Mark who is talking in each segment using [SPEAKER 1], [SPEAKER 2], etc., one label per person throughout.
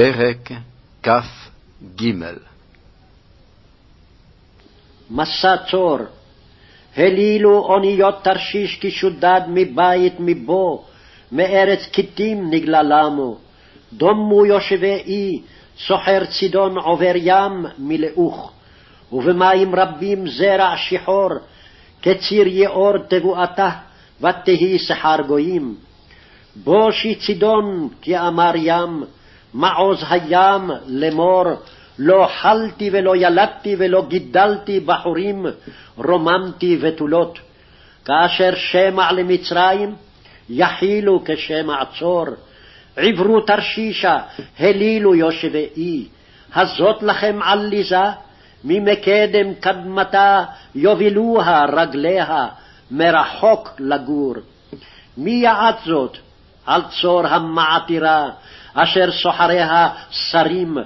[SPEAKER 1] פרק כ"ג.
[SPEAKER 2] מסע צור, הלילו אוניות תרשיש כשודד מבית מבו, מארץ כתים נגלה למו. דומו יושבי אי, סוחר צידון עובר ים מלאוך, ובמים רבים זרע שחור, כציר יאור תבואתה, ותהי שכר גויים. בושי צידון, כי אמר ים, מעוז הים לאמור, לא חלתי ולא ילדתי ולא גידלתי בחורים, רוממתי בתולות. כאשר שמע למצרים, יחילו כשמע צור. עברו תרשישה, הלילו יושבי אי. הזאת לכם עליזה, ממקדם קדמתה יובילוה רגליה, מרחוק לגור. מי יעץ זאת? על צור המעתירה, אשר סוחריה שרים,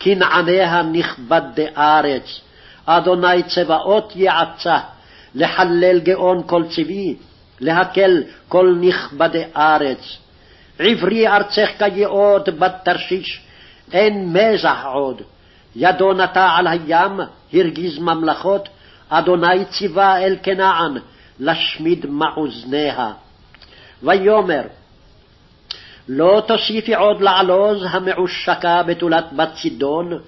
[SPEAKER 2] כנעניה נכבדי ארץ. אדוני צבאות יעצה, לחלל גאון כל צבי, להקל כל נכבדי ארץ. עברי ארצך כיאות בת תרשיש, אין מזח עוד. ידו נטע על הים, הרגיז ממלכות, אדוני ציווה אל כנען, לשמיד מאוזניה. ויאמר, לא תוסיפי עוד לעלוז המעושקה בתולת בת צידון,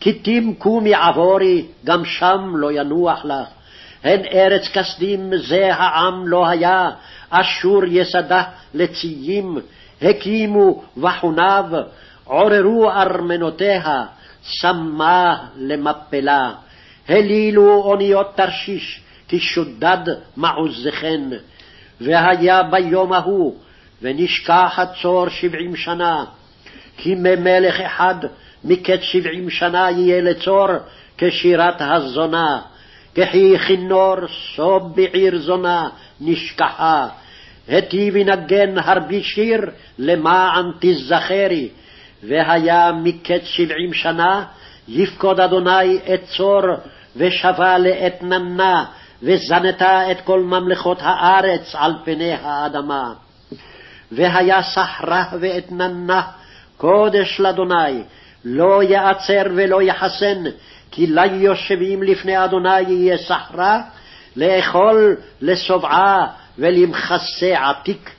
[SPEAKER 2] כי תמקומי עבורי, גם שם לא ינוח לך. הן ארץ כסדים זה העם לא היה, אשור יסדה לציים, הקימו וחוניו, עוררו ארמנותיה, שמה למפלה. הלילו אוניות תרשיש, כי שודד מעוזכן. והיה ביום ההוא ונשכח הצור שבעים שנה, כי ממלך אחד מקץ שבעים שנה יהיה לצור כשירת הזונה, כחי כינור סוב בעיר זונה נשכחה, היטיב ינגן הרבי שיר למען תזכרי, והיה מקץ שבעים שנה יפקוד אדוני את צור ושבה לאתננה, וזנתה את כל ממלכות הארץ על פני האדמה. והיה סחרה ואתננה, קודש לאדוני, לא יעצר ולא יחסן, כי ליושבים לפני אדוני יהיה סחרה, לאכול לשובעה ולמכסה עתיק.